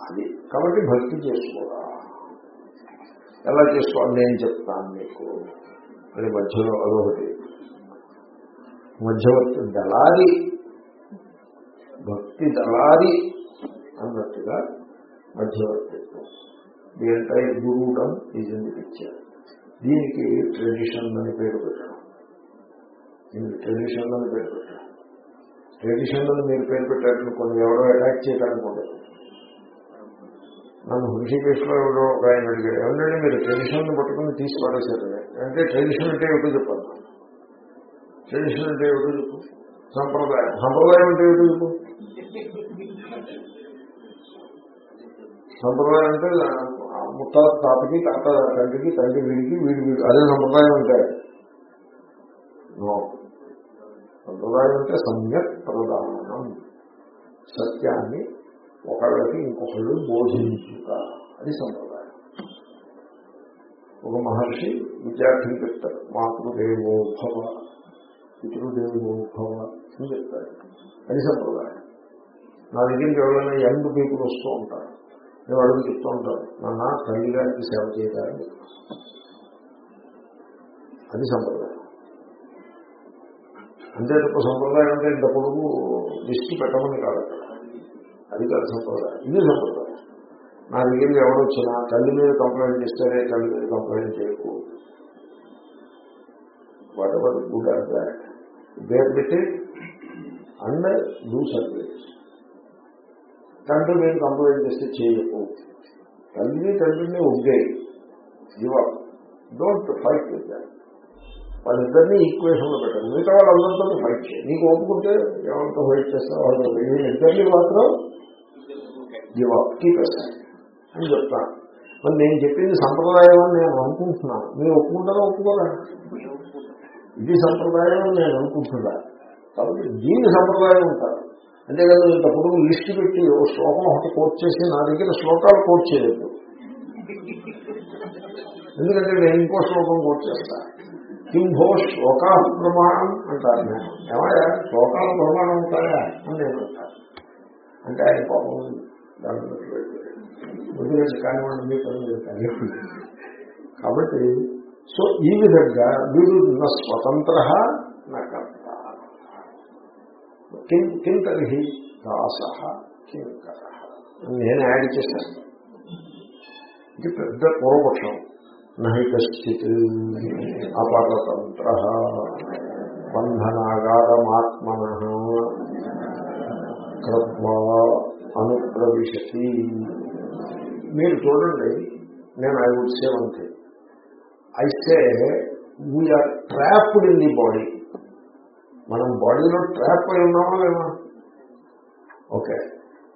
అది. కాబట్టి భక్తి చేసుకోరా. ఎలా చేసుకోవాలి నేను చెప్తాను మీకు అది మధ్యలో అదొకటి మధ్యవర్తి దళారి. భక్తి దళారి అన్నట్టుగా మధ్యవర్తిత్వం ది ఎంటైర్ గురువుడం ఈజ్ ఇన్ పిక్చర్ దీనికి ట్రెడిషన్ అని పేరు పెట్టడం దీనికి ట్రెడిషన్ అని పేరు పెట్టడం ట్రెడిషన్ అని మీరు పేరు పెట్టారని కొన్ని ఎవరో అటాక్ చేయడానికి ఉండదు. నన్ను హృషికేశ్లో ఎవరో ఒక ఆయన అడిగాడు ఏమంటే మీరు ట్రెడిషన్ పట్టుకుని తీసి పడేశారు అంటే ట్రెడిషన్ అంటే ఏమిటో చెప్పాలి ట్రెడిషన్ అంటే ఏమిటో చెప్పు. సంప్రదాయం. సంప్రదాయం అంటే ఏమిటో చెప్పు. సంప్రదాయం అంటే ముత్తాత తాతకి తాత తండ్రికి తండ్రి వీడికి వీడి వీడి అదే సంప్రదాయం ఉంటాయి సంప్రదాయం అంటే సమ్యక్ ప్రధానం. సత్యాన్ని ఒకళ్ళకి ఇంకొకళ్ళు బోధించుట అది సంప్రదాయం. ఒక మహర్షి విద్యార్థిని చెప్తారు మాతృదేవో భవ పితృదేవో భవ అని చెప్తారు. అది సంప్రదాయం. నా దగ్గరికి ఎవరైనా యంగ్ పీపుల్ వస్తూ ఉంటారు నేను అడుగు చెప్తూ ఉంటాను నాన్న తల్లి గారికి సేవ చేయడానికి అది సంప్రదాయం. అంతే తప్ప సంప్రదాయం అంటే ఇంత పొడుగు దిష్టి పెట్టమని కాదు అక్కడ. అది కాదు సంప్రదాయం. ఇది సంప్రదాయం. నా దగ్గరికి ఎవరు వచ్చినా తల్లి మీద కంప్లైంట్ చేస్తేనే తల్లి మీద కంప్లైంట్ చేయకు. Whatever good or bad there పెట్టి అండ్ డూ సర్వీస్ తండ్రి మీద కంప్లైంట్ చేస్తే చేయకు. తల్లిని తండ్రిని ఒగ్గే యువ డోంట్ ఫైట్ విత్ దాట్ వాళ్ళిద్దరినీ ఈక్వేషన్లో పెట్టారు మిగతా వాళ్ళందరితో ఫైట్ చేయాలి నీకు ఒప్పుకుంటే ఎవరితో ఫైట్ చేస్తా వాళ్ళు ఇద్దరినీ మాత్రం గివ్ అప్ కీప్ అని చెప్తాను మరి నేను చెప్పింది సంప్రదాయం అని నేను అనుకుంటున్నాను మీరు ఒప్పుకుంటారా ఒప్పుకోరా? ఇది సంప్రదాయం అని నేను అనుకుంటున్నా. కాబట్టి దీన్ని సంప్రదాయం ఉంటారు అంతేకాదు ఇంత పొడుగు లిస్టు పెట్టి ఓ శ్లోకం ఒకటి కోట్ చేసి నా దగ్గర శ్లోకాలు కోట్ చేయలేదు. ఎందుకంటే నేను ఇంకో శ్లోకం కోట్ చేస్తా. కింభో శ్లోకా ప్రమాణం అంటారు. నేను ఏమయ్యా? శ్లోకాల ప్రమాణం ఉంటాయా? అని నేను అంటాను. అంటే ఆయన పాపం వదిలేసి కానివ్వండి మీ పని మీరు కానివ్వండి కాబట్టి సో ఈ విధంగా వీడు నా స్వతంత్ర నా కర్త. కిం కిం తర్హి దాస కింకర నేను యాడ్ చేశాను. ఇది పెద్ద పూర్వపక్షం. నహి కశ్చిత్ అపరతంత్ర బంధనాగారమాత్మన కృత్వా అనుప్రవిశతి. మీరు చూడండి నేను I would say one thing. అయితే we are trapped in the body. మనం బాడీలో ట్రాప్ అయి ఉన్నామా లేమా ఓకే.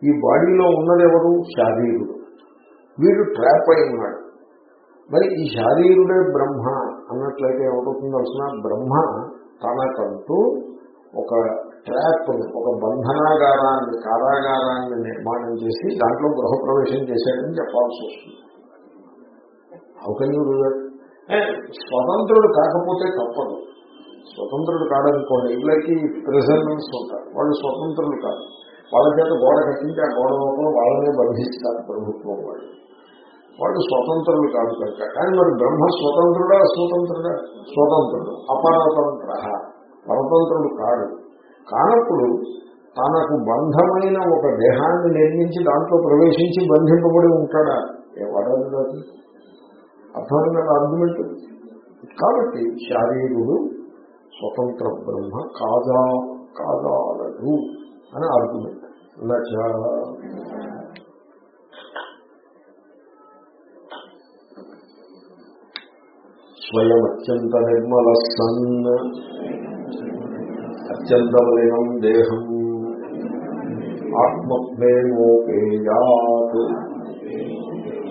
ఈ బాడీలో ఉన్నదెవరు శారీరుడు. వీడు ట్రాప్ అయి ఉన్నాడు. మరి ఈ శారీరుడే బ్రహ్మ అన్నట్లయితే ఏమవుతుంది తెలిసిన బ్రహ్మ తనకంటూ ఒక ట్రాప్ ఒక బంధనాగారాన్ని కారాగారాన్ని నిర్మాణం చేసి దాంట్లో గృహప్రవేశం చేశాడని చెప్పాల్సి వస్తుంది. అవకన్యుడు స్వతంత్రుడు కాకపోతే తప్పదు. స్వతంత్రుడు కాదనుకోండి వీళ్ళకి ప్రెసెంట్స్ ఉంటారు. వాళ్ళు స్వతంత్రులు కాదు. వాళ్ళ చేత గోడ కట్టించి ఆ గోడ లోపల వాళ్ళనే బంధిస్తారు ప్రభుత్వం వాళ్ళు. వాళ్ళు స్వతంత్రులు కాదు కనుక. కానీ మరి బ్రహ్మ స్వతంత్రుడా స్వతంత్రుడా స్వతంత్రుడు. అపరతంత్ర. పరతంత్రుడు కాడు. కానప్పుడు తనకు బంధమైన ఒక దేహాన్ని నిర్మించి దాంట్లో ప్రవేశించి బంధింపబడి ఉంటాడా? ఎవడది అర్థమైన ఆర్గ్యుమెంట్ కాబట్టి శారీరుడు స్వతంత్ర బ్రహ్మ కాదా కాదాలడు అని ఆర్గ్యుమెంట్ నచ స్వయం అత్యంత నిర్మల సన్ అత్యంతమైన దేహం. ఆత్మప్రేమోపేయాత్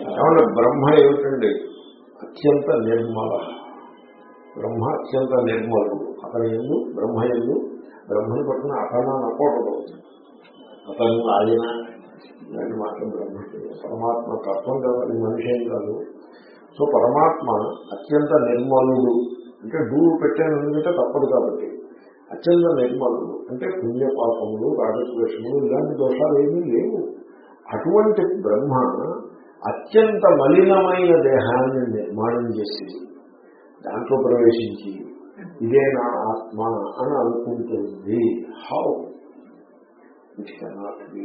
కాబట్టి బ్రహ్మ ఏమిటండి? అత్యంత నిర్మల. బ్రహ్మ అత్యంత నిర్మలుడు అతని ఎందు బ్రహ్మ ఎందు బ్రహ్మని పట్టిన అతను అనకూడదు అతను ఆయన. దాన్ని మాత్రం బ్రహ్మ పరమాత్మ తత్వం కదా అది మనిషి ఏం కాదు. సో పరమాత్మ అత్యంత నిర్మలుడు. అంటే డూరు పెట్టాను ఎందుకంటే తప్పదు కాబట్టి. అత్యంత నిర్మలుడు అంటే పుణ్యపాపములు రాజద్వేషములు ఇలాంటి దోషాలు ఏమీ లేవు. అటువంటి బ్రహ్మ అత్యంత మలినమైన దేహాన్ని నిర్మాణం చేసి దాంట్లో ప్రవేశించి ఇదే నా ఆత్మ అని అనుకుంటుంది. హౌ ఇట్ కెనాట్ బి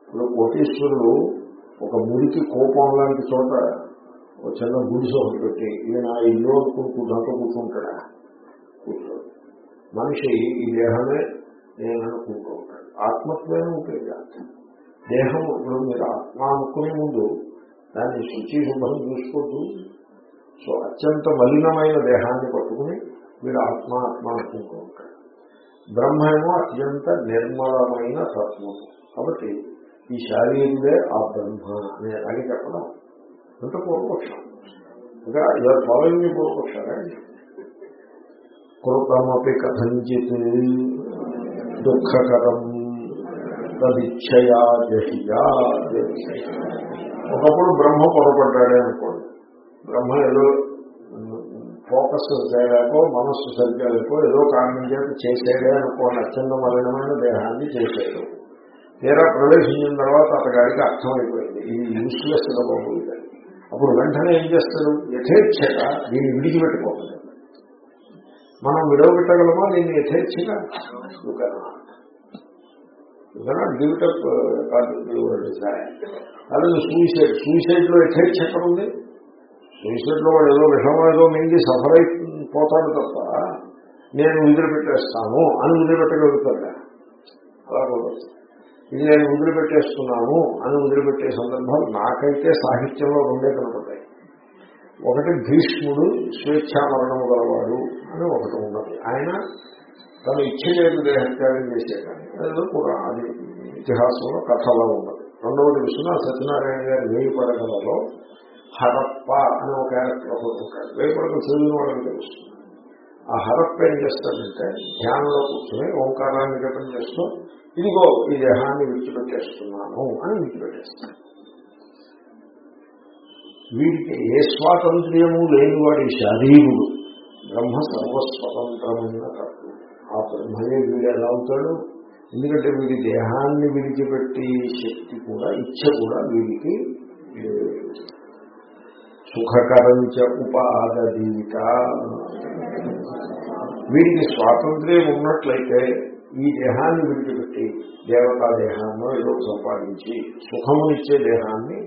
ఇప్పుడు కోటీశ్వరుడు ఒక మురికి కోపం లాంటి చోట ఒక చిన్న గుడిసె ఒకటి పెట్టి ఇది నా ఇల్లు అనుకుంటూ దాంట్లో కూర్చుంటాడా? మనిషి ఈ దేహమే నేను అనుకుంటూ ఉంటాడు ఆత్మత్వమే ఉపయోగాలు దేహం ఇప్పుడు మీరు ఆత్మ అనుకునే ముందు దాన్ని శుచి శుభ్రం చూసుకోవద్దు సో అత్యంత మలినమైన దేహాన్ని పట్టుకుని మీరు ఆత్మ ఆత్మ అనుకుంటూ ఉంటాడు బ్రహ్మేమో అత్యంత నిర్మలమైన తత్వం కాబట్టి ఈ శారీరుడే ఆ బ్రహ్మ అనే అని చెప్పడం అంత పూర్వపక్షం ఇంకా ఇవాళ ఫాలోయింగ్ పూర్వపక్షాలే కృతమపి కథంచిత్ దుఃఖకరం తదిచ్ఛయా జహియా ఒకప్పుడు బ్రహ్మ పొరపడ్డాడే అనుకోండి. బ్రహ్మ ఏదో ఫోకస్ చేయలేకో మనస్సు సరిగ్గా లేకో ఏదో కారణం చేత చేసేదే అనుకోండి. అత్యంత మలినమైన దేహాన్ని చేసేది తీరా ప్రవేశించిన తర్వాత అతగాడికి అర్థమైపోయింది. ఇది యూస్లెస్గా బాబు ఇది. అప్పుడు వెంటనే ఏం చేస్తారు? యథేచ్ఛగా దీన్ని విడిచిపెట్టుకోవాలి. మనం విడవబెట్టగలమా? దీన్ని యథేచ్ఛగా గివిటప్ అలాగే సూసైడ్ సూసైడ్లో యథేచ్ఛ ఎక్కడ ఉంది సూసైడ్లో వాడు ఏదో విషమం ఏదో మింగి సఫర్ అయిపోతాడు తప్ప నేను వదిలిపెట్టేస్తాను అని వదిలిపెట్టగలుగుతాడా? అలా ఇది నేను వదిలిపెట్టేస్తున్నాను అని వదిలిపెట్టే సందర్భాలు నాకైతే సాహిత్యంలో రెండే కనపడతాయి ఒకటి భీష్ముడు స్వేచ్ఛామరణం గలవాడు అని ఒకటి ఉన్నది. ఆయన తను ఇచ్చలేదు దేహత్యాగం చేసేదాన్ని. అదేదో కూడా అది ఇతిహాసంలో కథలో ఉన్నది. రెండవది విషయం సత్యనారాయణ గారి వేయిపడగలలో హరప్ప అనే ఒక క్యారెక్టర్ ఒకటి ఉంటాడు చదివిన వాళ్ళని తెలుస్తుంది. ఆ హరప్ప ఏం చేస్తాడంటే ధ్యానంలో కూర్చొని ఓంకారాన్ని జపం చేస్తూ ఇదిగో ఈ దేహాన్ని విడిచిపెట్టేస్తున్నాను అని విడిచిపెట్టేస్తాను వీడికి ఏ స్వాతంత్ర్యము లేనివాడి శరీరుడు. బ్రహ్మ సర్వస్వతంత్రమైన తత్వం ఆ బ్రహ్మయే వీడు ఎలా అవుతాడు? ఎందుకంటే వీడి దేహాన్ని విడిచిపెట్టి శక్తి కూడా ఇచ్చ కూడా వీడికి లేదు. సుఖకరంచ ఉపాదీత వీడికి స్వాతంత్ర్యం ఉన్నట్లయితే ఈ దేహాన్ని విడిచిపెట్టి దేవతా దేహాన్ని ఏదో సంపాదించి సుఖమునిచ్చే దేహాన్ని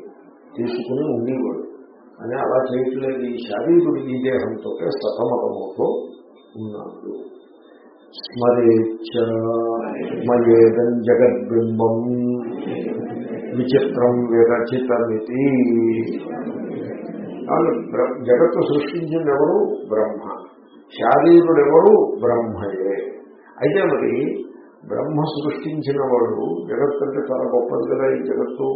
తీసుకుని ఉండేవాడు. అని అలా చేయట్లేదు ఈ శారీరుడు ఈ దేహంతో సతమతమవుతూ ఉన్నాడు. స్మరేచ్చ మయేదం జగద్బింబం విచిత్రం విరచితమితి. జగత్తు సృష్టించింది ఎవరు బ్రహ్మ. శారీరుడు ఎవరు బ్రహ్మయే. అయితే మరి బ్రహ్మ సృష్టించిన వాడు జగత్తు అంటే చాలా గొప్పది కదా ఈ జగత్తు.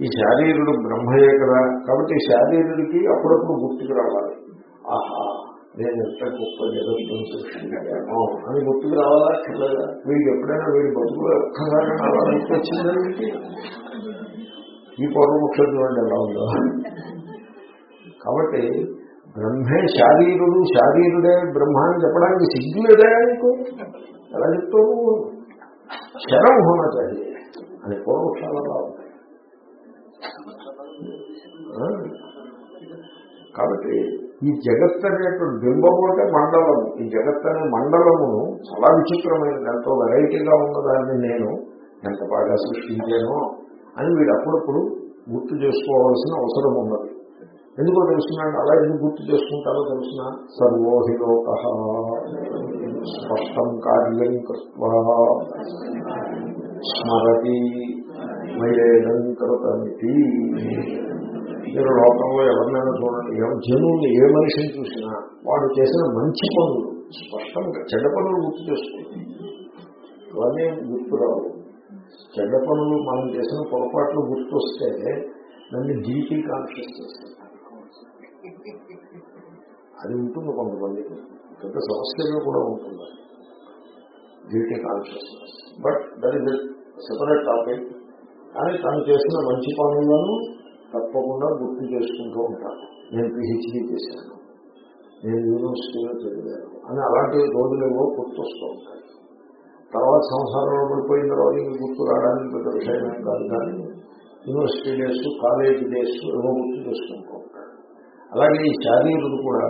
ఈ శారీరుడు బ్రహ్మయే కదా కాబట్టి శారీరుడికి అప్పుడప్పుడు గుర్తుకు రావాలి. ఆహా నేను ఎంత గొప్ప జగత్తును సృష్టించాను అని గుర్తుకు రావాలా అక్కర్లేదా? వీడికి ఎప్పుడైనా వీడి బతుకులో ఒక్కసారి అలా ఈ పూర్వముఖ్యం చూడండి ఎలా ఉందో. కాబట్టి బ్రహ్మే శారీరుడు శారీరుడే బ్రహ్మ అని చెప్పడానికి సిగ్గు లేదా నీకు? ఎలా చెప్తావు? శరం హోనాచారి అని పూర్వక్షాలలో ఉంటాయి కాబట్టి ఈ జగత్ అనేటువంటి బింబము అంటే మండలము ఈ జగత్ అనే మండలమును చాలా విచిత్రమైనది ఎంతో వెరైటీగా ఉన్నదాన్ని నేను ఎంత బాగా సృష్టించానో అని వీడు అప్పుడప్పుడు గుర్తు చేసుకోవాల్సిన అవసరం ఉన్నది. ఎందుకో తెలుసున్నాడు? అలా ఎందుకు గుర్తు చేసుకుంటారో తెలిసిన? సర్వోహిలోక. స్పష్టం కార్యం కృత్వా. స్మరతి మయేదం కృతమితి. మీరు లోకంలో ఎవరినైనా చూడండి ఏ ఏ మనిషిని చూసినా వాడు చేసిన మంచి పనులు స్పష్టంగా చెడ్డ పనులు గుర్తు చేసుకుంటారు ఇవన్నీ గుర్తురావు చెడ్డ పనులు మనం చేసిన పొరపాట్లు గుర్తొస్తే దాన్ని గిల్టీ కాన్షియస్నెస్ అది ఉంటుంది కొంతమందికి పెద్ద సమస్యగా కూడా ఉంటుంది duty consciousness but that is separate topic కానీ తను చేసిన మంచి పనులను తప్పకుండా గుర్తు చేసుకుంటూ ఉంటాను. నేను పిహెచ్డీ చేశాను. నేను యూనివర్సిటీలో చదివాను. అని అలాంటి రోజులేమో గుర్తొస్తూ ఉంటాయి. తర్వాత సంసారంలో పడిపోయిన తర్వాత ఇంక గుర్తు రావడానికి పెద్ద విషయం కాదు కానీ యూనివర్సిటీ డేస్ కాలేజీ డేస్ ఏమో గుర్తు చేసుకుంటూ ఉంటాడు అలాగే ఈ శారీరుడు కూడా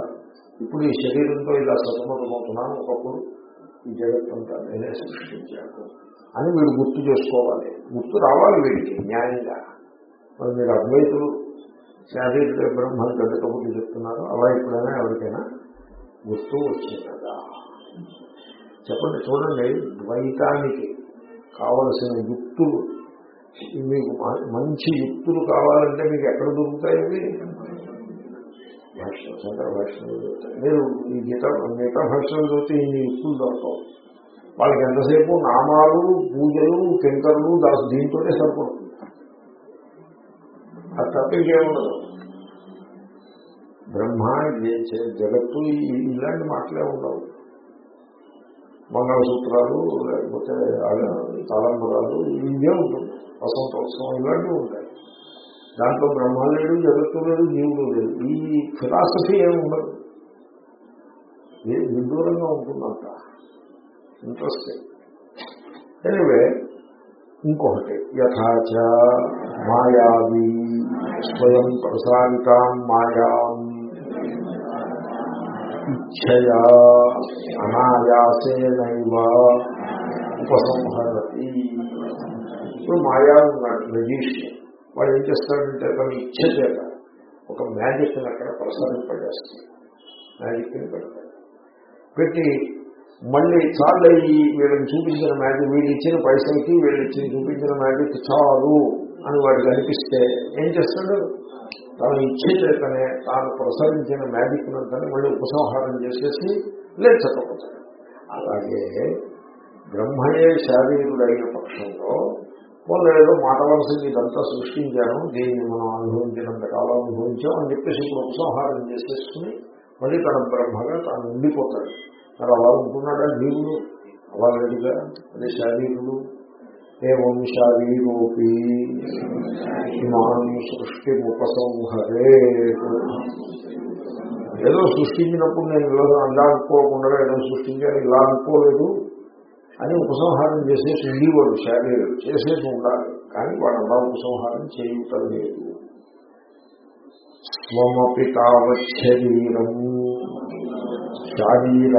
ఇప్పుడు ఈ శరీరంతో ఇలా సతమతమవుతున్నాను ఒకప్పుడు ఈ జగత్తంతా నేనే సృష్టించాను అని వీడు గుర్తు చేసుకోవాలి. గుర్తు రావాలి వీడికి న్యాయంగా. మరి మీరు అద్వైతులు శారీరక బ్రహ్మను పెద్ద చెప్తున్నారు. అలా ఎప్పుడైనా ఎవరికైనా గుర్తు కదా చెప్పండి చూడండి. ద్వైతానికి కావలసిన యుక్తులు. మీకు మంచి యుక్తులు కావాలంటే మీకు ఎక్కడ దొరుకుతాయి భాష శంకర భాషలు దొరుకుతాయి. మీరు ఈ గీత మిగతా భాషలు దొరికితే ఇన్ని యుక్తులు దొరకవు. వాళ్ళకి ఎంతసేపు నామాలు పూజలు కింకర్లు దాని దీంతోనే సరిపడుతుంది తప్ప ఇంకేముండదు బ్రహ్మ ఏ- జగత్తు ఇలాంటి మాటలే ఉండవు. మంగళసూత్రాలు లేకపోతే తలంబరాలు ఇవే ఉంటుంది వసంతోత్సవం ఇలాంటివి ఉంటాయి. దాంట్లో బ్రహ్మ లేడు జగత్తు లేడు జీవుడు లేదు ఈ ఫిలాసఫీ ఏమి ఉండదు. ఏ విదూరంగా ఉంటుందంట. ఇంట్రెస్టింగ్ ఎనివే ఇంకొకటి. యథాచ మాయావీ. స్వయం ప్రసారితాం మాయాం ఇచ్చయా అనాయాసేనైవ ఉపసంహరతి. ఇప్పుడు మాయా ఉన్నాడు రజీష్ వాడు ఏం చేస్తాడంటే తన ఇచ్చ చేత ఒక మ్యాజిక్ అక్కడ ప్రసారింపజేస్తాడు మ్యాజిక్ని పెడతాడు. పెట్టి మళ్ళీ చాలు ఈ వీళ్ళని చూపించిన మ్యాజిక్ వీళ్ళు ఇచ్చిన పైసలకి వీళ్ళు ఇచ్చిన చూపించిన మ్యాజిక్ చాలు. అని వాడికి అనిపిస్తే ఏం చేస్తాడు? తన ఇచ్చే చేతనే తాను ప్రసరించిన మ్యాజిక్ నంతనే మళ్ళీ ఉపసంహారం చేసేసి లేచకపోతాడు అలాగే బ్రహ్మయే శారీరుడైన పక్షంలో వాళ్ళు మాట వలసింది ఇదంతా సృష్టించాను దీన్ని మనం అనుభవించినంత కాలం అనుభవించాం అని చెప్పేసి ఇప్పుడు ఉపసంహారం చేసేసుకుని మళ్ళీ తన బ్రహ్మగా తాను ఉండిపోతాడు. మరి అలా ఉంటున్నాడా జీవుడు? అలా లేదుగా? అదే శారీరుడు ఏం శారీరోపి ఇమాన్ సృష్టిముపసంహరే ఏదో సృష్టించినప్పుడు నేను ఇలా అలా అనుకోకుండా ఏదో సృష్టించాను ఇలా అనుకోలేదు అని ఉపసంహారం చేసేసి ఉండేవాడు శారీరం చేసేసి ఉండాలి. కానీ వాడు అలా ఉపసంహారం చేయటం లేదు. స్వమపి తావత్ శరీరం శారీర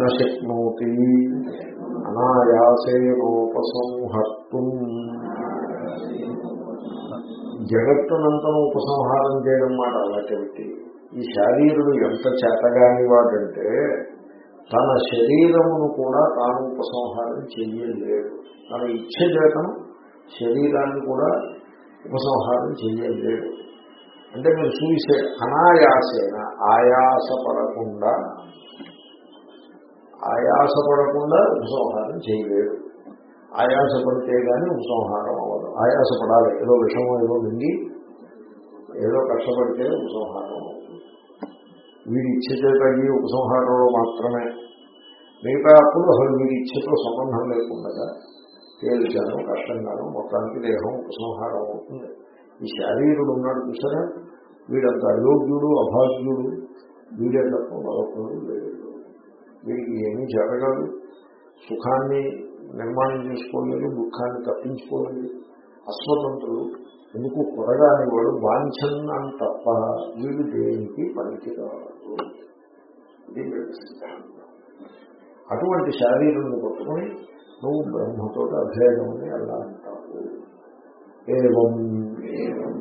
నక్నోతి అనాయాసేనోపసంహర్తుం జగత్తునంతను ఉపసంహారం చేయడం మాట అలాంటి ఈ శారీరుడు ఎంత చేతగాని వాడంటే తన శరీరమును కూడా తాను ఉపసంహారం చేయలేడు తన ఇచ్చ చేతను శరీరాన్ని కూడా ఉపసంహారం చేయలేడు అంటే మీరు చూసే అనాయాసేన ఆయాసపడకుండా ఆయాసపడకుండా ఉపసంహారం చేయలేడు. ఆయాసపడితే కానీ ఉపసంహారం అవ్వదు. ఆయాసపడాలి. ఏదో విషమో ఏదో మింగి ఏదో కష్టపడితే ఉపసంహారం అవుతుంది. వీడి ఇచ్చేచేత ఈ ఉపసంహారంలో మాత్రమే. మిగతా అప్పుడు అసలు వీడి ఇచ్చతో సంబంధం లేకుండా తేలిచాను కష్టంగాను మొత్తానికి దేహం ఉపసంహారం అవుతుంది. ఈ శారీరుడు ఉన్నాడు చూసారా? వీడంత అయోగ్యుడు అభాగ్యుడు. వీడే తప్ప మరొకడు లేడు. వీడికి ఏమీ జరగదు. సుఖాన్ని నిర్మాణం చేసుకోలేదు దుఃఖాన్ని తప్పించుకోలేదు. అస్వతంత్రుడు ఎందుకు? కొరగాని వాడు వాంఛన్నాను తప్ప వీడు దేనికి పనికిరాదు ఇది అటువంటి శారీరుని పట్టుకుని నువ్వు బ్రహ్మతో అని అలా అంటావు. ఏం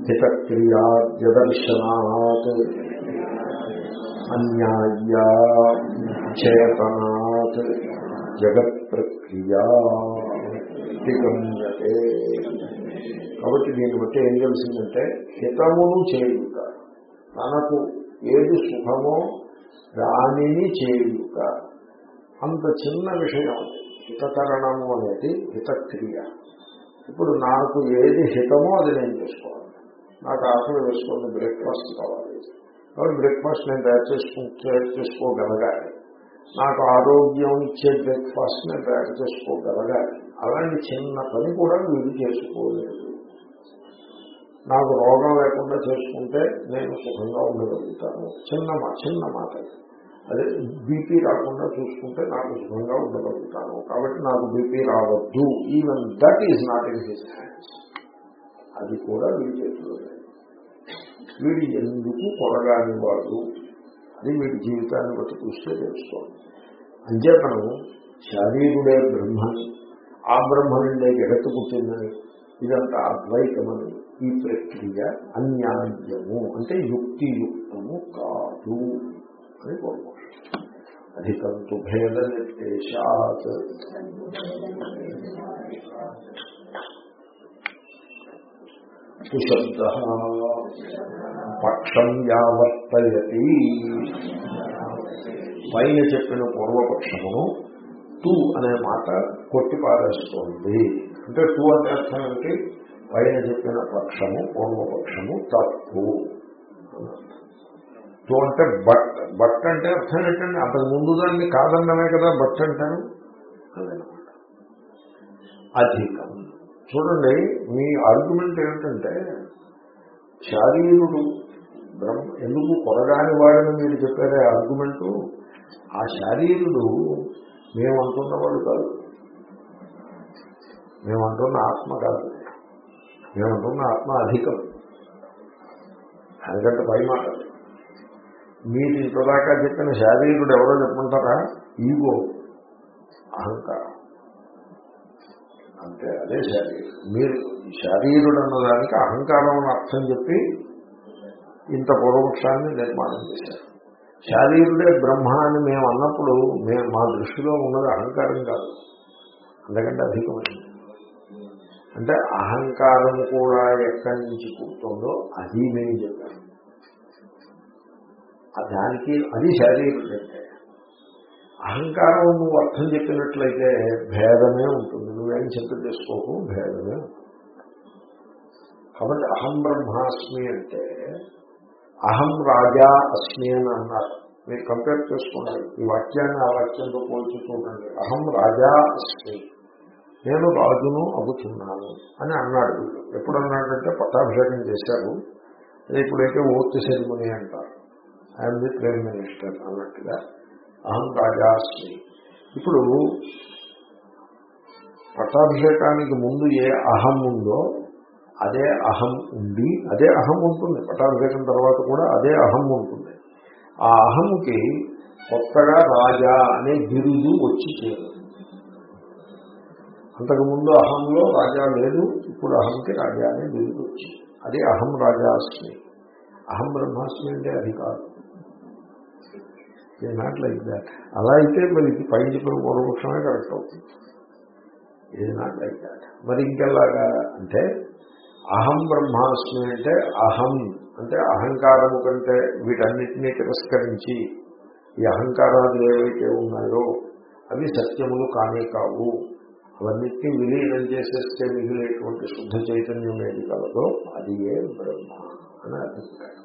హితక్రియా జదర్శనాత్ అన్యాయ్యా చేతనాత్ జగత్ ప్రక్రియా కాబట్టి దీన్ని బట్టి ఏం తెలిసిందంటే హితమును చేయుట తనకు ఏది సుఖమో దానిని చేయుట. అంత చిన్న విషయం హితకరణము అనేది హితక్రియ. ఇప్పుడు నాకు ఏది హితమో అది నేను చేసుకోవాలి. నాకు ఆకలి వేసుకుని బ్రేక్ఫాస్ట్ కావాలి. కాబట్టి బ్రేక్ఫాస్ట్ నేను తయారు చేసుకు తయారు చేసుకోగలగాలి. నాకు ఆరోగ్యం ఇచ్చే బ్రేక్ఫాస్ట్ నేను తయారు చేసుకోగలగాలి. అలాంటి చిన్న పని కూడా వీళ్ళు చేసుకోలేదు. నాకు రోగం లేకుండా చేసుకుంటే నేను సుఖంగా ఉండగలుగుతాను. చిన్న మా చిన్న మాట. అదే బీపీ రాకుండా చూసుకుంటే నాకు సుఖంగా ఉండగలుగుతాను. కాబట్టి నాకు బీపీ రావద్దు. Even that is not in his hands అది కూడా వీడి చేతిలో వీడు ఎందుకు కొరగాని వాడు అని వీడి జీవితాన్ని బట్టి చూస్తే తెలుసుకోండి అంచేతను శారీరుడే బ్రహ్మని ఆ బ్రహ్మ నుండే జగత్తు పుట్టిందని ఇదంతా అద్వైతమని ఈ ప్రక్రియ అన్యాయము అంటే యుక్తియుక్తము కాదు అని కోరుకోవచ్చు అధికంతు భేద నిర్దేశాత్. సుశబ్ద పక్షం యావర్తయతి. పైన చెప్పిన పూర్వపక్షమును టూ అనే మాట కొట్టిపారేస్తోంది. అంటే టూ అంటే అర్థం ఏంటి పైన చెప్పిన పక్షము పూర్వపక్షము తప్పు తూ అంటే బట్. బట్ అంటే అర్థం ఏంటండి అంతకు ముందు దాన్ని కాదన్నమే కదా బట్ అంటాను అదనమాట అధికం. చూడండి మీ ఆర్గ్యుమెంట్ ఏమిటంటే శారీరుడు బ్రహ్మ ఎందుకు కొరగాని వాడని మీరు చెప్పారే ఆర్గ్యుమెంటు? ఆ శారీరుడు మేమంటున్నవాడు కాదు. మేమంటున్న ఆత్మ కాదు. మేమంటున్న ఆత్మ అధికం. అందుకంటే పై మాట. మీరు ఇంతదాకా చెప్పిన శారీరుడు ఎవరో చెప్పమంటారా? ఈగో అహంకారం. అంతే అదే శారీరుడు మీరు శారీరుడు అన్నదానికి అహంకారం అని అర్థం చెప్పి ఇంత పూర్వపక్షాన్ని నిర్మాణం చేశారు. శారీరుడే బ్రహ్మ అని మేము అన్నప్పుడు మేము మా దృష్టిలో ఉన్నది అహంకారం కాదు. అందుకంటే అధికమైంది అంటే అహంకారం కూడా ఎక్కడి నుంచి పుడుతుందో అది మేము చెప్పాను. దానికి అది శారీరుడు అహంకారం నువ్వు అర్థం చెప్పినట్లయితే భేదమే ఉంటుంది. నువ్వేం చింత చేసుకోకు భేదమే కాబట్టి అహం బ్రహ్మాస్మి అంటే అహం రాజా అస్మి అని అన్నారు. మీరు కంపేర్ చేసుకోండి. ఈ వాక్యాన్ని ఆ వాక్యంతో పోల్చి చూడండి. అహం రాజా అస్మి. నేను రాజును అవుతున్నాను అని అన్నాడు. ఎప్పుడు అన్నాడంటే పట్టాభిషేకం చేశారు. ఇప్పుడైతే ఓర్తి సెరిమనీ అంటారు. ఐఎమ్ ది ప్రైమ్ మినిస్టర్ అన్నట్టుగా అహం రాజాస్మి ఇప్పుడు పట్టాభిషేకానికి ముందు ఏ అహం ఉందో అదే అహం ఉండి అదే అహం ఉంటుంది. పట్టాభిషేకం తర్వాత కూడా అదే అహం ఉంటుంది. ఆ అహంకి కొత్తగా రాజా అనే బిరుదు వచ్చి చేరు అంతకుముందు అహంలో రాజా లేదు ఇప్పుడు అహంకి రాజా అనే బిరుదు వచ్చింది అదే అహం రాజాస్మి అహం బ్రహ్మాస్మి అంటే అది కాదు. నాట్ లైక్ దాట్ అలా అయితే మరి ఇది పైన చెప్పిన పూర్వపక్షమే కరెక్ట్ అవుతుంది. ఇది నాట్ లైక్ దాట్ మరి ఇంకెలాగా అంటే అహం బ్రహ్మాస్మి అంటే అహం అంటే అహంకారము కంటే వీటన్నిటినీ తిరస్కరించి ఈ అహంకారాలు ఏవైతే ఉన్నాయో అవి సత్యములు కానే కావు. అవన్నిటినీ విలీనం చేసేస్తే మిగిలేటువంటి శుద్ధ చైతన్యం ఏది కలదో అది ఏ బ్రహ్మ అని అభిప్రాయం.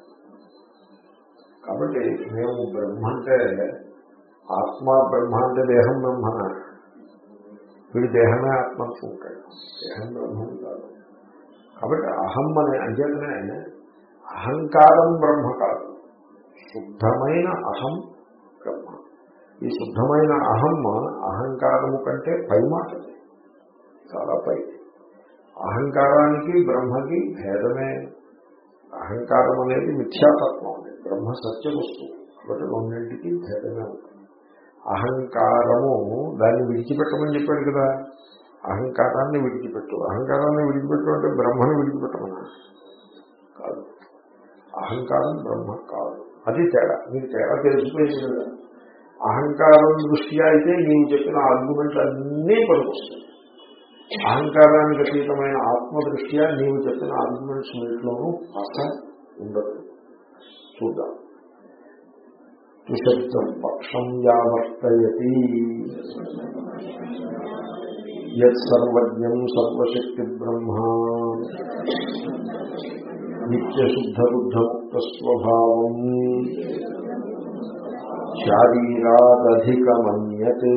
కాబట్టి మేము బ్రహ్మ అంటే ఆత్మ బ్రహ్మ అంటే దేహం బ్రహ్మన? వీడి దేహమే ఆత్మ అనుకుంటాడు. దేహం బ్రహ్మం కాదు. కాబట్టి అహం అనే అంచేతనే అహంకారం బ్రహ్మ కాదు. శుద్ధమైన అహం బ్రహ్మ. ఈ శుద్ధమైన అహం అహంకారము కంటే పై మాట. చాలా పై. అహంకారానికి బ్రహ్మకి భేదమే. అహంకారం అనేది మిథ్యాతత్వం. బ్రహ్మ సత్య వస్తువు. కాబట్టి రెండింటికి భేదమే ఉంటుంది. అహంకారము దాన్ని విడిచిపెట్టమని చెప్పాడు కదా. అహంకారాన్ని విడిచిపెట్టు. అహంకారాన్ని విడిచిపెట్టు అంటే బ్రహ్మను విడిచిపెట్టమన్నా కాదు. అహంకారం బ్రహ్మ కాదు. అది తేడా. మీకు తేడా తెలిసిపోయింది కదా. అహంకారం దృష్ట్యా అయితే నీవు చెప్పిన ఆర్గ్యుమెంట్ అన్నీ పనికొస్తాయి. అహంకారానికి అతీతమైన ఆత్మ దృష్ట్యా నీవు చెప్పిన ఆర్గ్యుమెంట్స్ వీటిలోనూ పస ఉండదు. చూద్దాం. సుశబ్దం పక్షం యావర్తయతి యత్సర్వజ్ఞం సర్వశక్తి బ్రహ్మ నిత్యశుద్ధబుద్ధముక్తస్వభావం శారీరాదధికమన్యత్.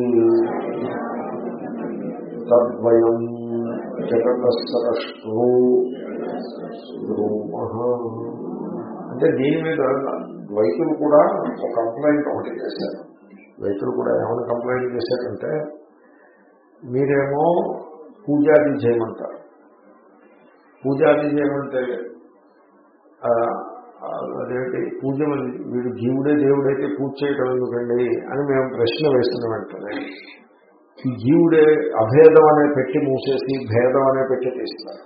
తద్వయం జగతస్రష్టో బ్రూమ అంటే దీని మీద ద్వైతులు కూడా ఒక కంప్లైంట్ ఒకటి చేశారు. ద్వైతులు కూడా ఏమైనా కంప్లైంట్ చేశారంటే మీరేమో పూజాది చేయమంటారు పూజాది చేయమంటే అదేంటి పూజ వీడు జీవుడే దేవుడైతే పూజ చేయటం ఎందుకండి అని మేము ప్రశ్న వేసిన వెంటనే. ఈ జీవుడే అభేదం అనే పెట్టి మూసేసి భేదం అనే పెట్టి తీస్తారు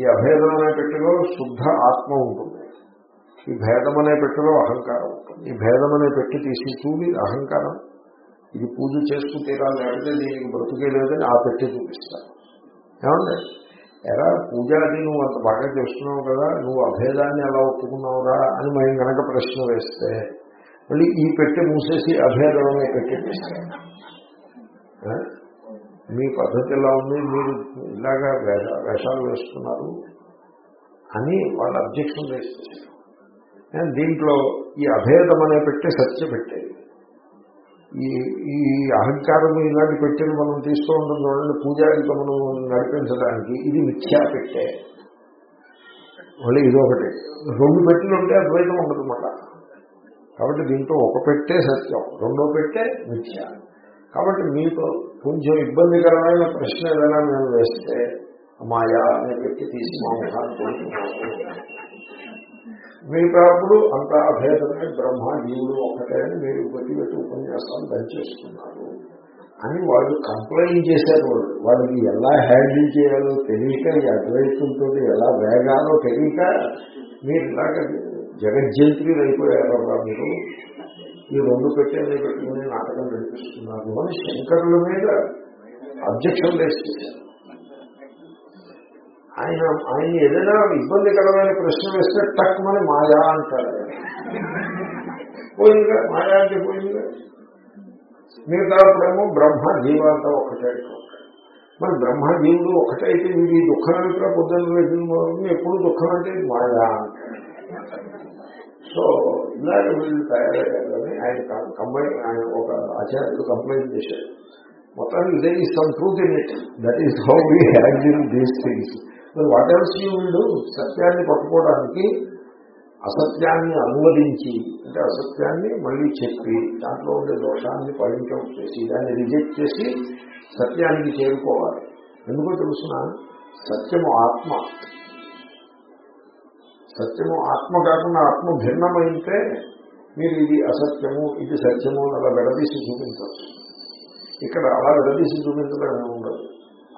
ఈ అభేదం అనే పెట్టిలో శుద్ధ ఆత్మ ఉంటుంది. ఈ భేదం అనే పెట్టిలో అహంకారం ఉంటుంది. ఈ భేదం అనే పెట్టి తీసి చూడి అహంకారం. ఇది పూజ చేస్తూ తీరాలి లేకపోతే దీనికి బ్రతుకే లేదని ఆ పెట్టి చూపిస్తాను ఏమండి? ఎలా పూజ అది నువ్వు అంత బాగా చేస్తున్నావు కదా నువ్వు అభేదాన్ని ఎలా ఒప్పుకున్నావురా అని మేము కనుక ప్రశ్న వేస్తే మళ్ళీ ఈ పెట్టి మూసేసి అభేదం అనే మీ పద్ధతి ఎలా ఉంది? మీరు ఇలాగా వేషాలు వేస్తున్నారు అని వాళ్ళు అబ్జెక్షన్ వేస్తారు దీంట్లో ఈ అభేదం అనే పెట్టే సత్య పెట్టేది ఈ ఈ అహంకారం ఇలాంటి పెట్టెలు మనం తీస్తూ ఉంటాం చూడండి పూజారి మనం నడిపించడానికి ఇది మిథ్యా పెట్టే. మళ్ళీ ఇదొకటి రెండు పెట్టెలు ఉంటే అద్వైతం ఉండదు మళ్ళా. కాబట్టి దీంట్లో ఒక పెట్టే సత్యం రెండో పెట్టే మిథ్య. కాబట్టి మీకు కొంచెం ఇబ్బందికరమైన ప్రశ్న ఏదైనా మేము వేస్తే మాయా అనే పెట్టి తీసి మా ముఖాన్ని మిగతాప్పుడు అంత అభేదమే బ్రహ్మ జీవుడు ఒకటే అని మీరు పెట్టి పెట్టి ఉపన్యాసాలు దయచేస్తున్నారు. అని వాళ్ళు కంప్లైంట్ చేశారు వాళ్ళు వాళ్ళకి ఎలా హ్యాండిల్ చేయాలో తెలియక ఈ అద్వైతంతో ఎలా వేగాలో తెలియక మీరు ఇలాగ జగజ్జంతులు అయిపోయారా మీరు ఈ రెండు పెట్టేది పెట్టుకుని నాటకం నడిపిస్తున్నారు అని శంకరుల మీద అబ్జెక్షన్ వేసి చేశారు. ఆయన ఆయన ఏదైనా ఇబ్బందికరమైన ప్రశ్న వేస్తే టక్ మన మాయా అంటారు పోయిందిగా మాయా అంటే పోయిందిగా మిగతాప్పుడేమో బ్రహ్మ జీవాంతా ఒకటే అంటారు. మరి బ్రహ్మ జీవుడు ఒకటే అయితే వీడు ఈ దుఃఖం ఇక్కడ పొద్దున్న వేసిన ఎప్పుడు దుఃఖం అంటే మాయా అంటారు. సో ఇలాగ వీళ్ళు తయారయ్యారని ఆయన కంబైన్ ఆయన ఒక ఆచార్యుడు కంప్లైంట్ చేశాడు మొత్తానికి ఇదే ఈ some truth in it that is how we handle these things మరి వాట్ ఎవర్ యూ సత్యాన్ని పట్టుకోవడానికి అసత్యాన్ని అనువదించి అంటే అసత్యాన్ని మళ్ళీ చెప్పి దాంట్లో ఉండే దోషాన్ని పాయింట్అవుట్ చేసి దాన్ని రిజెక్ట్ చేసి సత్యానికి చేరుకోవాలి. ఎందుకో తెలుసిన? సత్యము ఆత్మ. సత్యము ఆత్మ కాకుండా ఆత్మ భిన్నమైతే మీరు ఇది అసత్యము ఇది సత్యము అలా విడదీసి చూపించవచ్చు. ఇక్కడ అలా విడదీసి చూపించడం ఉండదు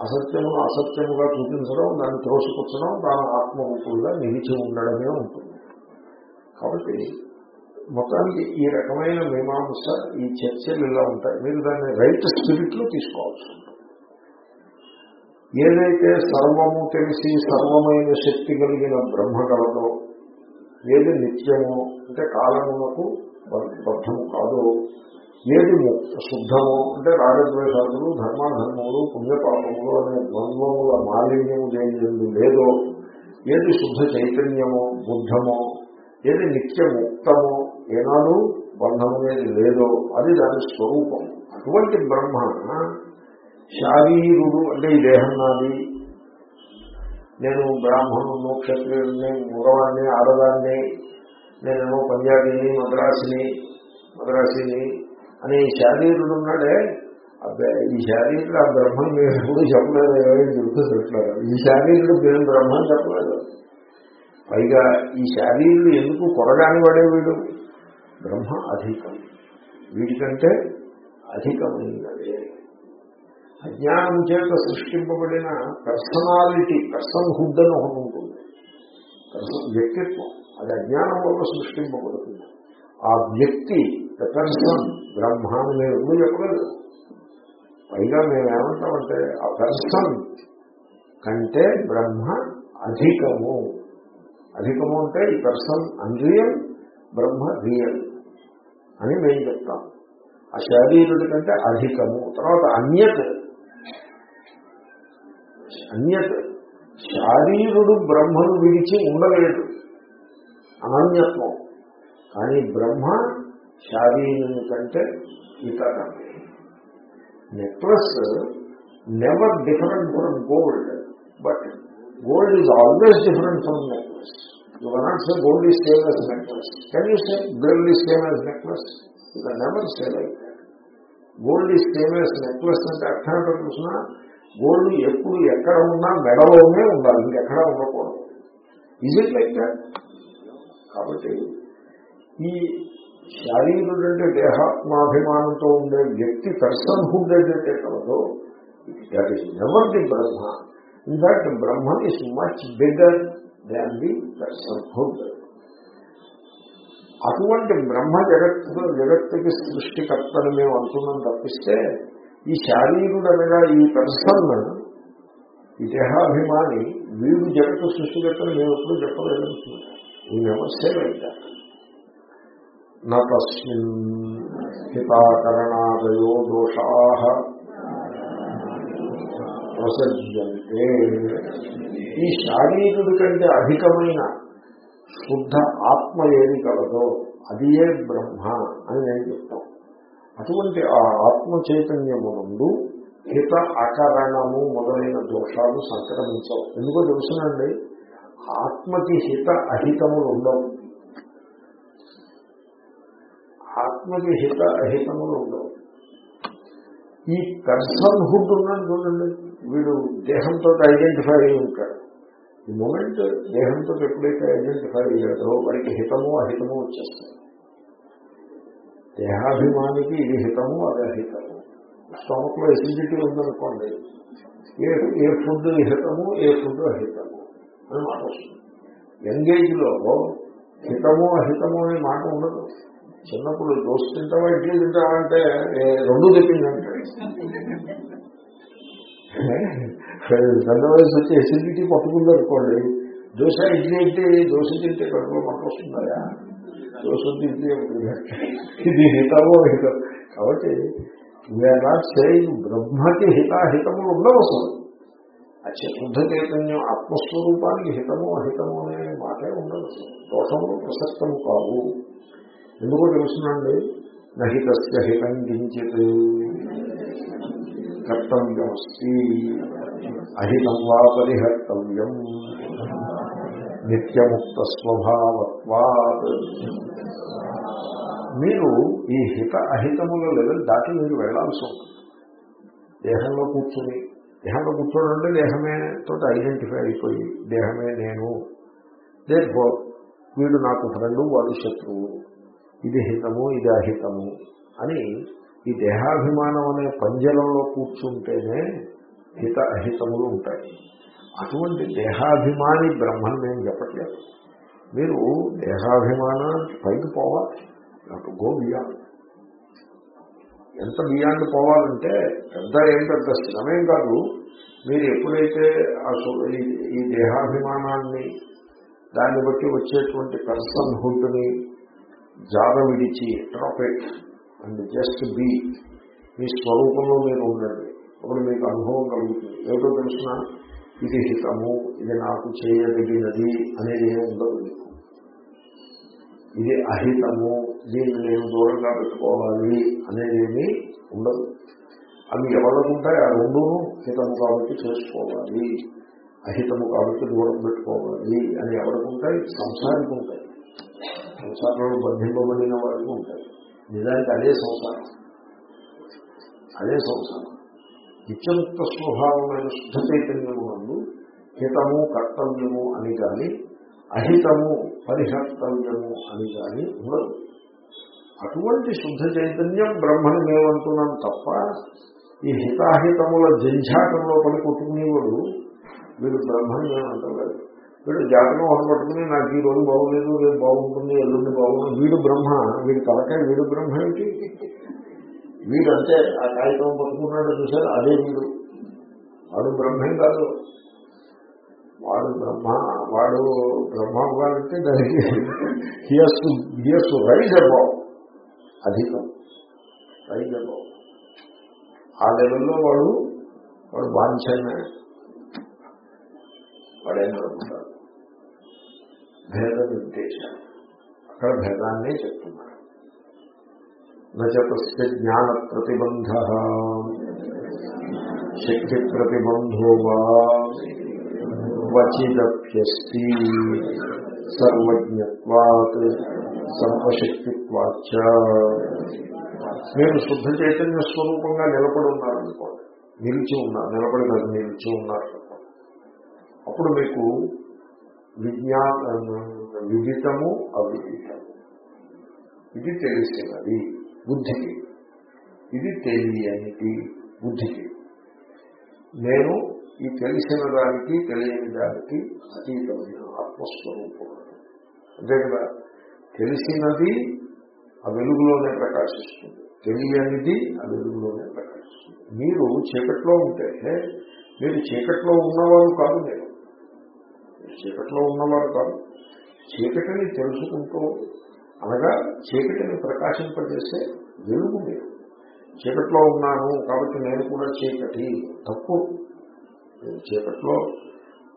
అసత్యమును అసత్యముగా చూపించడం దాన్ని త్రోసిపుచ్చడం దాని ఆత్మరూపుడుగా నిలిచి ఉండడమే ఉంటుంది. కాబట్టి మొత్తానికి ఈ రకమైన మీమాంస ఈ చర్చలు ఇలా ఉంటాయి. మీరు దాన్ని రైట్ స్పిరిట్లో తీసుకోవచ్చు ఏదైతే సర్వము తెలిసి సర్వమైన శక్తి కలిగిన బ్రహ్మ కలదో ఏది నిత్యమో అంటే కాలమునకు బద్ధము కాదు ఏది శుద్ధము అంటే రాగద్వేషాదులు ధర్మాధర్మములు పుణ్యపాపములు అనే ద్వంద్వముల మాలిన్యము లేని లేదో ఏది శుద్ధ చైతన్యము బుద్ధమో ఏది నిత్య ముక్తమో ఏనాడు బంధం అనేది లేదో అది దాని స్వరూపం. అటువంటి బ్రహ్మ శారీరుడు అంటే ఈ దేహం నాది. నేను బ్రాహ్మణుడు క్షత్రియుడిని మగవాడిని ఆడదాన్ని నేనేమో పంజాబీని మద్రాసిని మద్రాసిని అని శారీరుడు ఉన్నాడే. అబ్బాయి ఈ శారీరుడు ఆ బ్రహ్మం మేము ఎప్పుడు చెప్పలేదు ఎవరైనా చెబుతూ చెప్పలేదు ఈ శారీరుడు మేము బ్రహ్మం చెప్పలేదు. పైగా ఈ శారీరుడు ఎందుకు కొరగాని వాడే వీడు బ్రహ్మ అధికం. వీటికంటే అధికమైనదే. అజ్ఞానం చేత సృష్టింపబడిన పర్సనాలిటీ పర్సన్ హుడ్ అని ఒకటి ఉంటుంది. వ్యక్తిత్వం. అది అజ్ఞానం వల్ల సృష్టింపబడుతుంది. ఆ వ్యక్తి పర్సన్ బ్రహ్మ అని నేను ఎప్పుడు చెప్పలేదు పైగా మేము ఏమంటామంటే ఆ పర్సన్ కంటే బ్రహ్మ అధికము. అధికము అంటే ఈ పర్సన్ అన్రియల్ బ్రహ్మ రియల్ అని మేము చెప్తాం. ఆ శారీరుడి కంటే అధికము. తర్వాత అన్యత్. అన్యత్. శారీరుడు బ్రహ్మను విడిచి ఉండలేడు అనన్యత్వం. కానీ బ్రహ్మ శారీరుని కంటే ఇతరమే necklace never different from gold but gold is always different from necklace you cannot say gold is same as necklace can you say gold is same as necklace you can never say like gold is same as necklace అంటే అర్థం ఏంటో చూసిన gold ఎప్పుడు ఎక్కడ ఉన్నా మెడలోనే ఉండాలి ఇంకెక్కడ ఉండకూడదు. ఈజ్ ఇట్ లైక్ దాట్ కాబట్టి ఈ శారీరుడు అంటే దేహాత్మాభిమానంతో ఉండే వ్యక్తి పర్సన్ హుడ్ ఏదైతే కలదో that is never the Brahma in fact Brahma is much bigger than the personhood అటువంటి బ్రహ్మ జగత్తు జగత్తుకి సృష్టికర్తని మేము అంటున్నాం తప్పిస్తే ఈ శారీరుడు అనగా ఈ పర్సన్ ఈ దేహాభిమాని వీడు జగత్తు సృష్టికర్తని మేము ఎప్పుడు చెప్పలేదంటున్నాం ఈ వ్యవస్థే అయితే నస్మిన్ హితాకరణాదయో దోషా ప్రసజ్యంతే. ఈ శారీరుడి కంటే అధికమైన శుద్ధ ఆత్మ ఏది కలదో అది ఏ బ్రహ్మ అని నేను చెప్తాం. అటువంటి ఆ ఆత్మ చైతన్యమునందు హిత అకరణము మొదలైన దోషాలు సంక్రమించవు. ఎందుకో తెలుసునండి? ఆత్మకి హిత అహితములు ఉండవు. ఆత్మకి హిత హితములు ఉండవు. ఈ పర్సన్ హుడ్ ఉన్నాడు చూడండి వీడు దేహంతో ఐడెంటిఫై అయి ఉంటాడు. ఈ మూమెంట్ దేహంతో ఎప్పుడైతే ఐడెంటిఫై అయ్యాడో వాడికి హితము అహితము వచ్చేస్తాయి. దేహాభిమానికి ఇది హితము అది అహితము. స్టమక్లో ఎసిడిటీ ఉందనుకోండి ఏ ఏ ఫుడ్ హితము ఏ ఫుడ్ అహితము అని మాట వస్తుంది. యంగేజ్లో హితము అహితము అనే మాట ఉండదు. చిన్నప్పుడు దోశ తింటావా ఇడ్లీ తింటావా అంటే రెండు చెప్పిందంటే పెద్ద వయసు వచ్చి ఎసిడిటీ పట్టుకుందనుకోండి దోశ ఇడ్లీ అంటే దోశ తింటే కడుపులో మంట వస్తుందా దోశ తింటే ఇది హితమో హితం కాబట్టి వీఆర్ నాట్ సేయింగ్ బ్రహ్మకి హితాహితములు ఉండవు అసలు. అచ్చే శుద్ధ చైతన్యం ఆత్మస్వరూపానికి హితము అహితము అనే మాటే ఉండదు అసలు. దోషములు ప్రసక్తము కావు. ఎందుకో తెలుసునండి? నహితస్య హితం కించిత్. కర్తవ్యమస్తి. అహితం వా పరిహర్తవ్యం. నిత్యముక్త స్వభావత్వాత్ మీరు ఈ హిత అహితముల లెవెల్ దాటి మీరు వెళ్ళాల్సి ఉంటుంది. దేహంలో కూర్చుని దేహంలో కూర్చోడంటే దేహమే తోటి ఐడెంటిఫై అయిపోయి దేహమే నేను. దేనికో వీడు నాకు ఫ్రెండు వాడు శత్రువు. ఇది హితము ఇది అహితము అని ఈ దేహాభిమానం అనే పంజరంలో కూర్చుంటేనే హిత అహితములు ఉంటాయి. అటువంటి దేహాభిమాని బ్రహ్మను నేను చెప్పట్లేదు. మీరు దేహాభిమానానికి పైకి పోవాలి. నాకు గో బియాండ్. ఎంత బియాండ్ పోవాలంటే పెద్ద ఏం పెద్ద శ్రమేం కాదు. మీరు ఎప్పుడైతే అసలు ఈ- ఈ దేహాభిమానాన్ని దాన్ని బట్టి వచ్చేటువంటి పర్సన్ హుడ్ని జార విడిచి ట్రాఫిక్ అండ్ జస్ట్ బీ మీ స్వరూపంలో మీరు ఉండండి. అప్పుడు మీకు అనుభవం కలుగుతుంది. ఏదో తెలిసిన? ఇది హితము ఇది నాకు చేయదగినది అనేది ఏమి ఉండదు మీకు. ఇది అహితము దీన్ని నేను దూరంగా పెట్టుకోవాలి అనేది ఉండదు. అవి ఎవరుకుంటాయి ఆ రెండును హితము కాబట్టి చేసుకోవాలి. అహితము కాబట్టి దూరం పెట్టుకోవాలి. అని ఎవరికి ఉంటాయి? సంసారికి ఉంటాయి. సంసారంలో బంధింపబడిన వారికి ఉంటాయి. నిజానికి అదే సంసారం. అదే సంసారం. నిత్యంత స్వభావమైన శుద్ధ చైతన్యము నందు హితము కర్తవ్యము అని కానీ అహితము పరిహర్తవ్యము అని కానీ ఉండదు. అటువంటి శుద్ధ చైతన్యం బ్రహ్మను మేమంటున్నాం తప్ప ఈ హితాహితముల జంఝాటంలో పడి కొట్టుకునేవాడు వీడు బ్రహ్మని మేము వీడు జాతకం పట్టుకుని నాకు ఈ రోజు బాగోలేదు రేపు బాగుంటుంది ఎల్లుండి బాగుంటుంది. వీడు బ్రహ్మ వీడు తలకాయ వీడు బ్రహ్మ ఏంటి? వీడంటే ఆ కార్యక్రమం పట్టుకున్నాడు చూసారు అదే వీడు. వాడు బ్రహ్మేం కాదు. వాడు బ్రహ్మ వాడు బ్రహ్మ అవ్వాలంటే దానికి he has he has rise above అధికం. రైజ్ అబౌ ఆ లెవెల్లో వాడు వాడు బాధ్యమే వాడేం అనుకుంటారు భేద నిర్దేశం అక్కడ భేదాన్నే చెప్తున్నారు నచతస్య జ్ఞాన ప్రతిబంధ శక్తి ప్రతిబంధో వా క్వచిదప్యస్తి సర్వజ్ఞత్వాత్ సర్వశక్తిత్వాచ మీరు శుద్ధ చైతన్య స్వరూపంగా నిలబడి ఉన్నారనుకోండి నిలిచి ఉన్నారు నిలబడి కాదు నిలిచి ఉన్నారు అప్పుడు మీకు విజ్ఞా విదితము అవిదితము. ఇది తెలిసినది బుద్ధికి. ఇది తెలియనిది బుద్ధికి. నేను ఈ తెలిసిన దానికి తెలియని దానికి అతీతమైన ఆత్మస్వరూపం. అంతే కదా? తెలిసినది ఆ వెలుగులోనే ప్రకాశిస్తుంది. తెలియనిది ఆ వెలుగులోనే ప్రకాశిస్తుంది. మీరు చీకట్లో ఉంటే మీరు చీకట్లో ఉన్నవారు కాదు నేను చీకట్లో ఉన్నవారు కాదు. చీకటిని తెలుసుకుంటూ అనగా చీకటిని ప్రకాశింపజేసే వెలుగు మీరు. చీకట్లో ఉన్నాను కాబట్టి నేను కూడా చీకటి తప్పు. చీకట్లో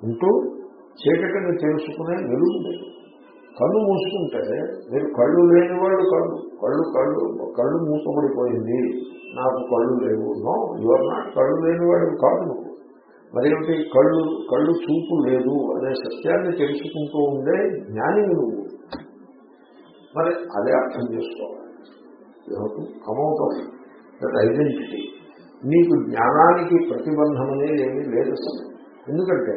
ఉంటూ చీకటిని తెలుసుకునే వెలుగు మీరు. కళ్ళు మూసుకుంటే మీరు కళ్ళు లేని వాళ్ళు కళ్ళు కళ్ళు కళ్ళు కళ్ళు మూసబడిపోయింది నాకు కళ్ళు లేవు. నో యువర్ నాట్ కళ్ళు లేని వాడు కాదు నువ్వు. మరేమిటి? కళ్ళు కళ్ళు చూపు లేదు అనే సత్యాన్ని తెలుసుకుంటూ ఉండే జ్ఞాని నువ్వు. మరి అదే అర్థం చేసుకోవాలి. కమౌట్ ఆఫ్ దట్ ఐడెంటిటీ నీకు జ్ఞానానికి ప్రతిబంధం అనేది ఏమీ లేదు అసలు. ఎందుకంటే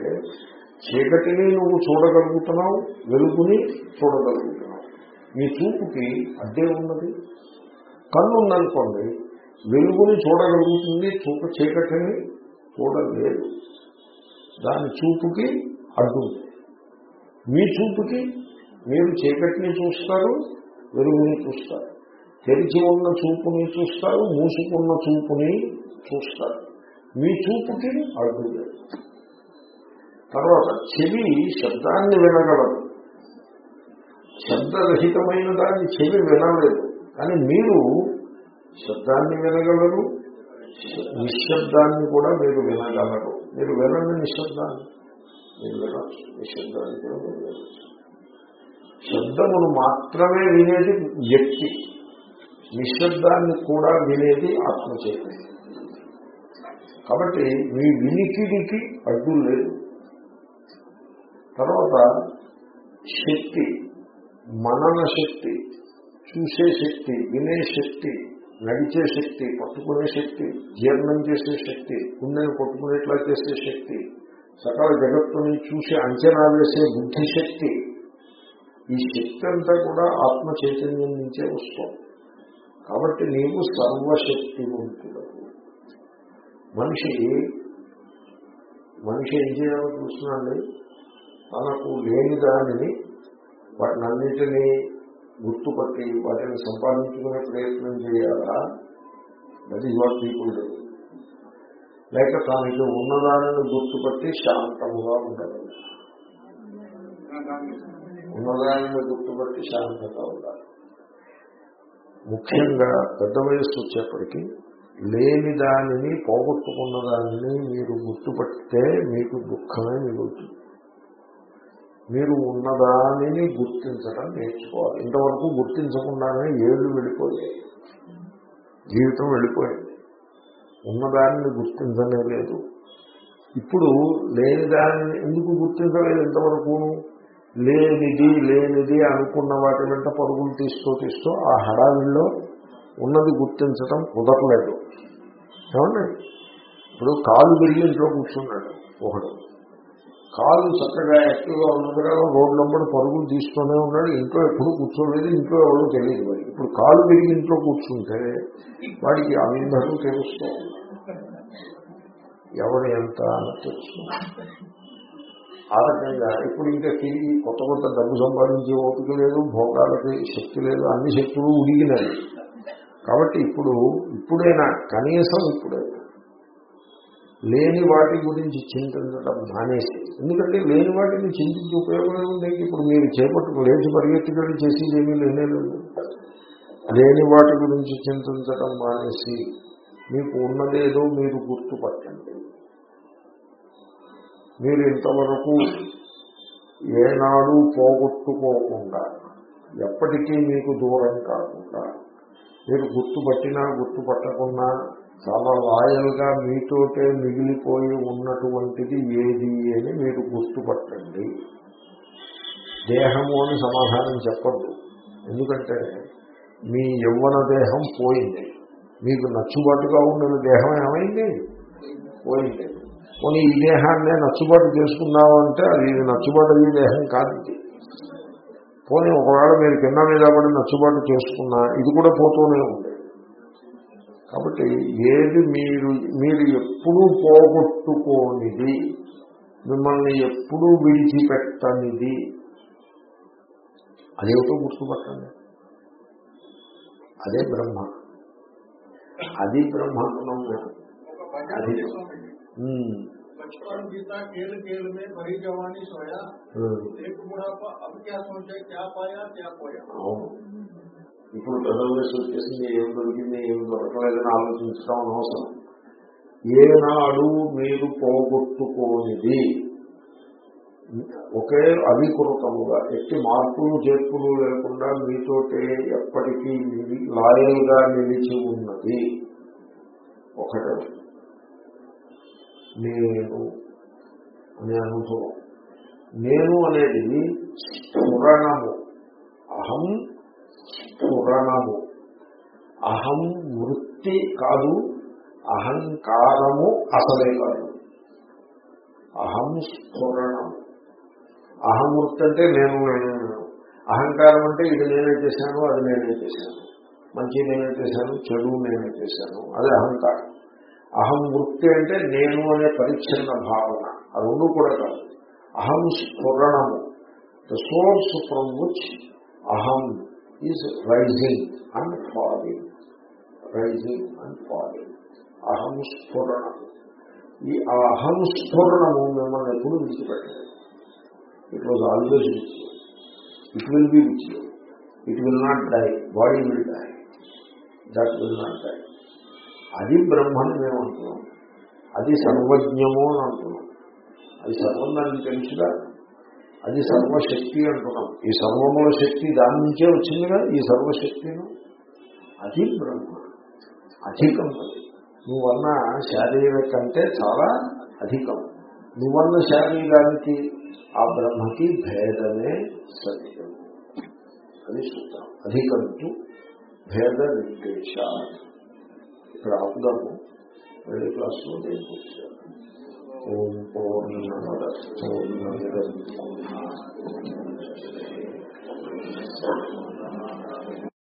చీకటిని నువ్వు చూడగలుగుతున్నావు వెలుగుని చూడగలుగుతున్నావు. నీ చూపుకి అడ్డే ఉన్నది. కన్ను ఉందనుకోండి వెలుగుని చూడగలుగుతుంది చూపు చీకటిని చూడలేదు. దాని చూపుకి అడ్డు. మీ చూపుకి మీరు చీకటిని చూస్తారు వెలుగుని చూస్తారు. తెరిచి ఉన్న చూపుని చూస్తారు మూసుకున్న చూపుని చూస్తారు. మీ చూపుకి అడ్డు లేదు. తర్వాత చెవి శబ్దాన్ని వినగలదు. శబ్దరహితమైన దాన్ని చెవి వినలేదు. కానీ మీరు శబ్దాన్ని వినగలరు నిశ్శబ్దాన్ని కూడా మీరు వినగలరు. మీరు వినండి నిశ్శబ్దాన్ని. మీరు వినొచ్చు. నిశ్శబ్దాన్ని కూడా మీరు వినొచ్చు. శబ్దమును మాత్రమే వినేది వ్యక్తి. నిశ్శబ్దాన్ని కూడా వినేది ఆత్మచైతన్యం. కాబట్టి మీ వినికిడికి అడ్డు లేదు. తర్వాత శక్తి మనన శక్తి చూసే శక్తి వినే శక్తి నడిచే శక్తి పట్టుకునే శక్తి జీర్ణం చేసే శక్తి గుండెని పట్టుకునేట్లా చేసే శక్తి సకల జగత్తుని చూసి అంచనా వేసే బుద్ధిశక్తి ఈ శక్తి అంతా కూడా ఆత్మ చైతన్యం నుంచే వస్తుంది. కాబట్టి నీవు సర్వశక్తి ఉంటున్నావు మనిషి మనిషి ఏం చేయాలో చూస్తున్నాండి తనకు లేని దానిని వాటినన్నిటినీ గుర్తుపట్టి వాటిని సంపాదించుకునే ప్రయత్నం చేయాలా? That is what people do లేక తనకి ఉన్నదానిని గుర్తుపట్టి శాంతముగా ఉండాలి. ఉన్నదానిని గుర్తుపట్టి శాంతత ఉండాలి. ముఖ్యంగా పెద్ద వయస్సు వచ్చేప్పటికీ లేని దానిని పోగొట్టుకున్న దానిని మీరు గుర్తుపడితే మీకు దుఃఖమే మిగులుతుంది. మీరు ఉన్నదానిని గుర్తించడం నేర్చుకోవాలి. ఇంతవరకు గుర్తించకుండానే ఏళ్ళు వెళ్ళిపోయాయి. జీవితం వెళ్ళిపోయింది. ఉన్నదానిని గుర్తించనే లేదు. ఇప్పుడు లేని దానిని ఎందుకు గుర్తించలేదు ఇంతవరకు? లేనిది లేనిది అనుకున్న వాటి వెంట పరుగులు తీస్తూ తీస్తూ ఆ హడావిల్లో ఉన్నది గుర్తించడం కుదరలేదు. ఏమండి? ఇప్పుడు కాలు విరిగి ఇంట్లో కూర్చున్నాడు ఒకడు. కాలు చక్కగా యాక్టివ్గా ఉన్నప్పుడు రోడ్డు నంబర్ పరుగులు తీస్తూనే ఉన్నాడు. ఇంట్లో ఎప్పుడు కూర్చోలేదు. ఇంట్లో ఎవరు తెలియదు మరి. ఇప్పుడు కాలు విరిగి ఇంట్లో కూర్చుంటే వాడికి అందరూ తెలుస్తూ ఎవరు ఎంత అని తెలుస్తుంది ఆ రకంగా ఇప్పుడు ఇంకా తిరిగి కొత్త కొత్త డబ్బు సంపాదించే ఓపిక లేదు భోగాలకి శక్తి లేదు అన్ని శక్తులు ఉడిగినాయి. కాబట్టి ఇప్పుడు ఇప్పుడైనా కనీసం ఇప్పుడైనా లేని వాటి గురించి చింతించడం మానేసి ఎందుకంటే లేని వాటిని చింతించి ఉపయోగం ఉంది ఇప్పుడు మీరు చేపట్టుకు లేచి పరిగెత్తుకొని చేసేది ఏమీ లేనేలేదు లేని వాటి గురించి చింతించడం మానేసి మీకు ఉన్నదేదో మీరు గుర్తుపట్టండి. మీరు ఇంతవరకు ఏనాడు పోగొట్టుకోకుండా ఎప్పటికీ మీకు దూరం కాకుండా మీరు గుర్తుపట్టినా గుర్తుపట్టకున్నా చాలా లాయల్గా మీతోటే మిగిలిపోయి ఉన్నటువంటిది ఏది అని మీరు గుర్తుపట్టండి. దేహము అని సమాధానం చెప్పద్దు. ఎందుకంటే మీ యవ్వన దేహం పోయింది. మీకు నచ్చుబాటుగా ఉన్న దేహం ఏమైంది? పోయింది. కొన్ని ఈ దేహాన్నే నచ్చుబాటు చేసుకున్నావు అంటే అది నచ్చుబాటు అయ్యే దేహం కాదు ఇది. పోనీ ఒకవేళ మీరు కింద మీద పడి నచ్చుబాటు చేసుకున్నా ఇది కూడా పోతూనే ఉంది. కాబట్టి ఏది మీరు మీరు ఎప్పుడూ పోగొట్టుకోనిది మిమ్మల్ని ఎప్పుడూ విడిచిపెట్టనిది అదేమిటో గుర్తుపట్టండి అదే బ్రహ్మ అది బ్రహ్మాండం ఒక భజన అది. చేస్తామండి. ఉమ్, बचपन बीता खेल खेल में भरी जवानी सोया ఉమ్, एक बुढ़ापा अब क्या सोचे क्या पाया क्या खोया అవును ఇప్పుడు ప్రజల వయసు వచ్చేసింది ఏం దొరికింది ఏం దొరకలేదని ఆలోచించడం అనవసరం. ఏనాడు మీరు పోగొట్టుకోనిది. ఒకే అధికృతముగా ఎట్టి మార్పులు చేర్పులు లేకుండా మీతోటే ఎప్పటికీ లాయల్గా నిలిచి ఉన్నది. ఒకటే నేను అనే అనుభవం. నేను అనేది స్ఫురణము అహం స్ఫురణము అహం వృత్తి కాదు అహంకారము అసలే కాదు. అహం స్ఫురణము అహం వృత్తి అంటే నేను నేను అహంకారం అంటే ఇది నేనే చేశాను అది నేనే చేశాను. మంచి నేనే చేశాను చెడు నేనే చేశాను అది అహంకారం. అహం వృత్తి అంటే నేను అనే పరిచ్ఛిన్న భావన ఆ రెండు కూడా కాదు. అహం స్ఫురణము. ద సోర్స్ ఫ్రమ్ విచ్ అహం is rising and falling rising and falling అహం స్ఫురణం ఈ అహం స్ఫురణము మిమ్మల్ని ఎప్పుడు విడిచిపెట్టలేదు it was always which it will be which it will not die body will die that will not die అది బ్రహ్మని మేము అంటున్నాం. అది సర్వజ్ఞము అని అంటున్నాం. అది సర్వం దానికి తెలుసుగా అది సర్వశక్తి అంటున్నాం ఈ సర్వముల శక్తి దాని నుంచే వచ్చిందిగా ఈ సర్వశక్తిను అది బ్రహ్మ. అధికం నువ్వన్న శారీరక కంటే చాలా అధికం. నువ్వన్న శారీరానికి ఆ బ్రహ్మకి భేదమే సత్యం అని చూద్దాం అధికంతు భేద నిర్దేశ ఇక్కడ ఆపుదాము. వేరే క్లాస్లో నేను ఓం పూర్ణమద పూర్ణమిదం పూర్ణ